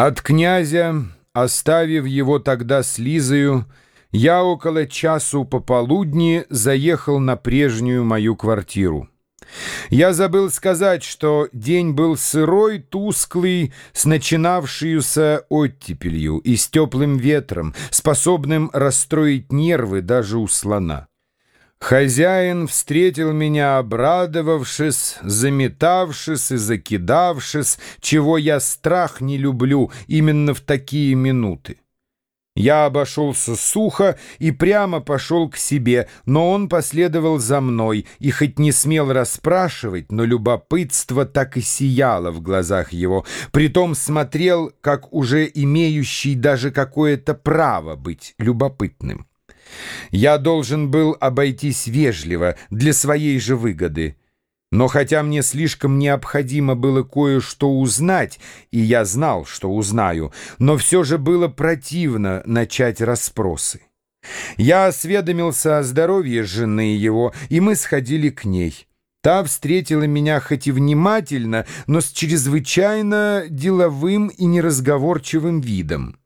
От князя, оставив его тогда с Лизою, я около часу пополудни заехал на прежнюю мою квартиру. Я забыл сказать, что день был сырой, тусклый, с начинавшуюся оттепелью и с теплым ветром, способным расстроить нервы даже у слона. Хозяин встретил меня, обрадовавшись, заметавшись и закидавшись, чего я страх не люблю именно в такие минуты. Я обошелся сухо и прямо пошел к себе, но он последовал за мной и хоть не смел расспрашивать, но любопытство так и сияло в глазах его, притом смотрел, как уже имеющий даже какое-то право быть любопытным. Я должен был обойтись вежливо для своей же выгоды. Но хотя мне слишком необходимо было кое-что узнать, и я знал, что узнаю, но все же было противно начать расспросы. Я осведомился о здоровье жены его, и мы сходили к ней. Та встретила меня хоть и внимательно, но с чрезвычайно деловым и неразговорчивым видом.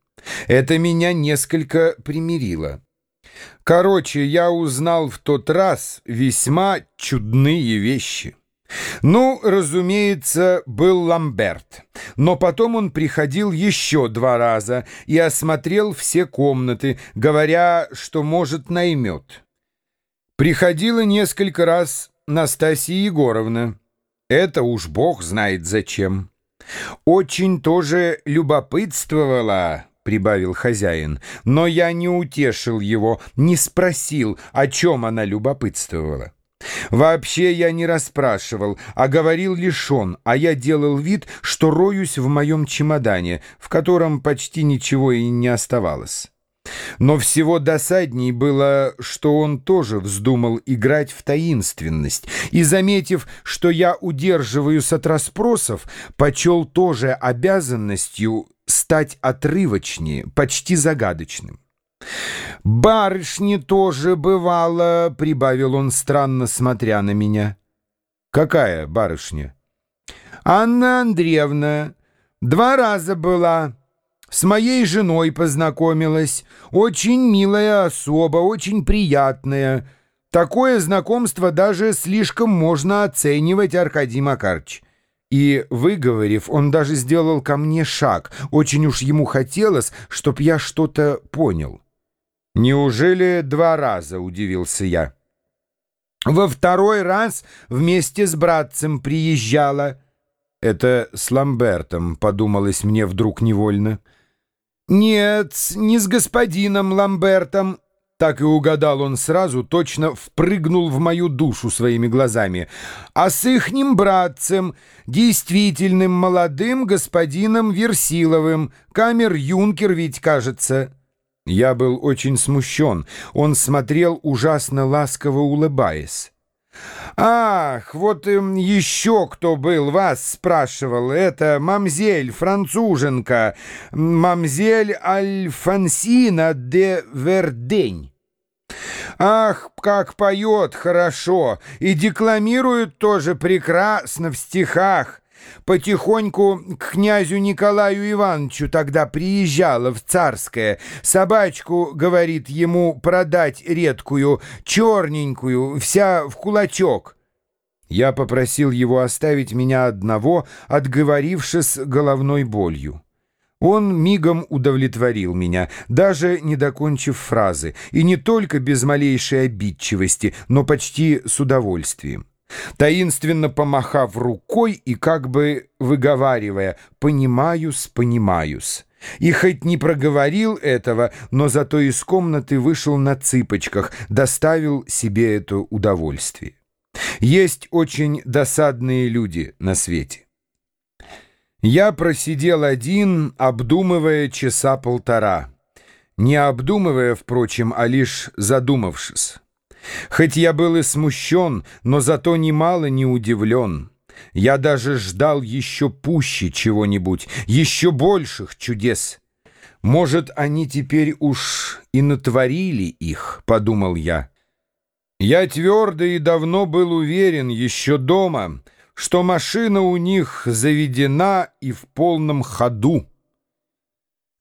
Это меня несколько примирило. Короче, я узнал в тот раз весьма чудные вещи. Ну, разумеется, был Ламберт. Но потом он приходил еще два раза и осмотрел все комнаты, говоря, что, может, наймет. Приходила несколько раз Настасья Егоровна. Это уж бог знает зачем. Очень тоже любопытствовала — прибавил хозяин. Но я не утешил его, не спросил, о чем она любопытствовала. Вообще я не расспрашивал, а говорил лишь он, а я делал вид, что роюсь в моем чемодане, в котором почти ничего и не оставалось. Но всего досадней было, что он тоже вздумал играть в таинственность, и, заметив, что я удерживаюсь от расспросов, почел тоже обязанностью стать отрывочнее, почти загадочным. «Барышни тоже бывало», — прибавил он, странно смотря на меня. «Какая барышня?» «Анна Андреевна. Два раза была. С моей женой познакомилась. Очень милая особа, очень приятная. Такое знакомство даже слишком можно оценивать, Аркадий Макарович». И, выговорив, он даже сделал ко мне шаг. Очень уж ему хотелось, чтоб я что-то понял. «Неужели два раза?» — удивился я. «Во второй раз вместе с братцем приезжала». «Это с Ламбертом», — подумалось мне вдруг невольно. «Нет, не с господином Ламбертом, так и угадал он сразу, точно впрыгнул в мою душу своими глазами. А с ихним братцем, действительным молодым господином Версиловым, камер-юнкер ведь, кажется. Я был очень смущен. Он смотрел ужасно ласково улыбаясь. «Ах, вот еще кто был, вас спрашивал. Это мамзель, француженка, мамзель Альфонсина де Вердень». Ах, как поет хорошо и декламирует тоже прекрасно в стихах. Потихоньку к князю Николаю Ивановичу тогда приезжала в Царское. Собачку, говорит, ему продать редкую, черненькую, вся в кулачок. Я попросил его оставить меня одного, отговорившись головной болью. Он мигом удовлетворил меня, даже не докончив фразы, и не только без малейшей обидчивости, но почти с удовольствием. Таинственно помахав рукой и как бы выговаривая «понимаюсь, понимаюсь». И хоть не проговорил этого, но зато из комнаты вышел на цыпочках, доставил себе это удовольствие. Есть очень досадные люди на свете. Я просидел один, обдумывая часа полтора. Не обдумывая, впрочем, а лишь задумавшись. Хоть я был и смущен, но зато немало не удивлен. Я даже ждал еще пуще чего-нибудь, еще больших чудес. Может, они теперь уж и натворили их, — подумал я. Я твердо и давно был уверен, еще дома, — что машина у них заведена и в полном ходу.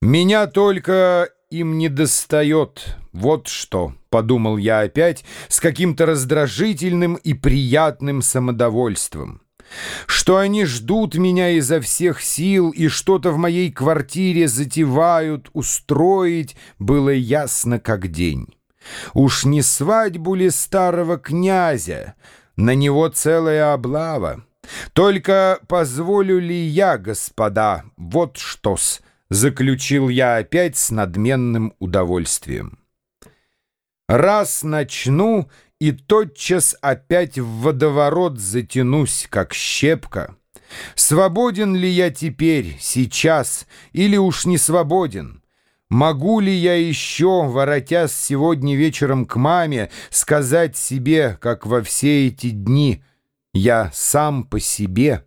Меня только им не достает, вот что, подумал я опять с каким-то раздражительным и приятным самодовольством. Что они ждут меня изо всех сил и что-то в моей квартире затевают устроить, было ясно как день. Уж не свадьбу ли старого князя, на него целая облава. Только позволю ли я, господа, вот что-с, заключил я опять с надменным удовольствием. Раз начну, и тотчас опять в водоворот затянусь, как щепка. Свободен ли я теперь, сейчас, или уж не свободен? Могу ли я еще, воротясь сегодня вечером к маме, сказать себе, как во все эти дни, я сам по себе?»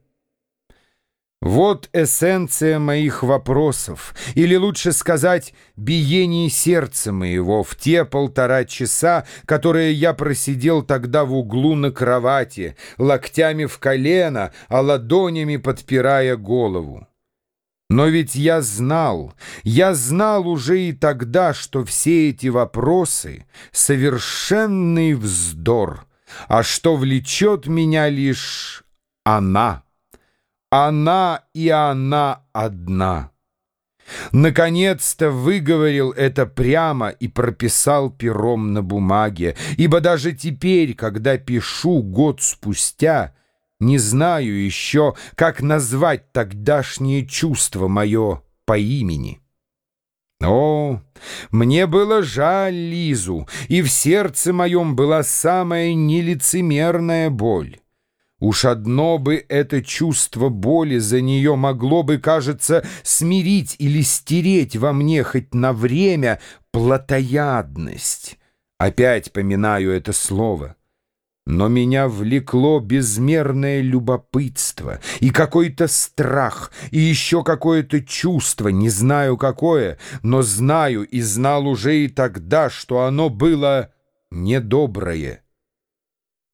Вот эссенция моих вопросов, или лучше сказать, биение сердца моего в те полтора часа, которые я просидел тогда в углу на кровати, локтями в колено, а ладонями подпирая голову. Но ведь я знал, я знал уже и тогда, что все эти вопросы — совершенный вздор, а что влечет меня лишь она — она и она одна. Наконец-то выговорил это прямо и прописал пером на бумаге, ибо даже теперь, когда пишу год спустя, не знаю еще, как назвать тогдашнее чувство мое по имени. О, мне было жаль Лизу, и в сердце моем была самая нелицемерная боль. Уж одно бы это чувство боли за нее могло бы, кажется, смирить или стереть во мне хоть на время плотоядность. Опять поминаю это слово. Но меня влекло безмерное любопытство и какой-то страх, и еще какое-то чувство, не знаю какое, но знаю и знал уже и тогда, что оно было недоброе.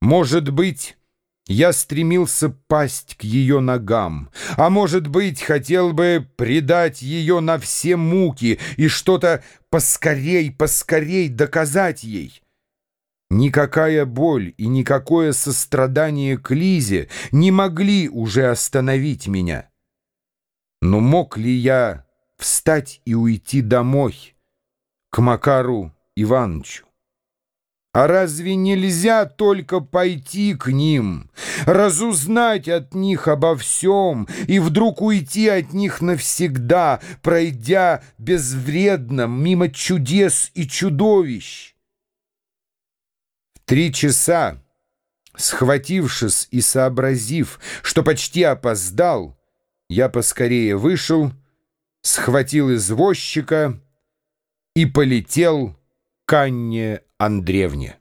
Может быть... Я стремился пасть к ее ногам, а, может быть, хотел бы предать ее на все муки и что-то поскорей, поскорей доказать ей. Никакая боль и никакое сострадание к Лизе не могли уже остановить меня. Но мог ли я встать и уйти домой, к Макару Ивановичу? А разве нельзя только пойти к ним, разузнать от них обо всем и вдруг уйти от них навсегда, пройдя безвредно мимо чудес и чудовищ? Три часа, схватившись и сообразив, что почти опоздал, я поскорее вышел, схватил извозчика и полетел к Анне Андреевне.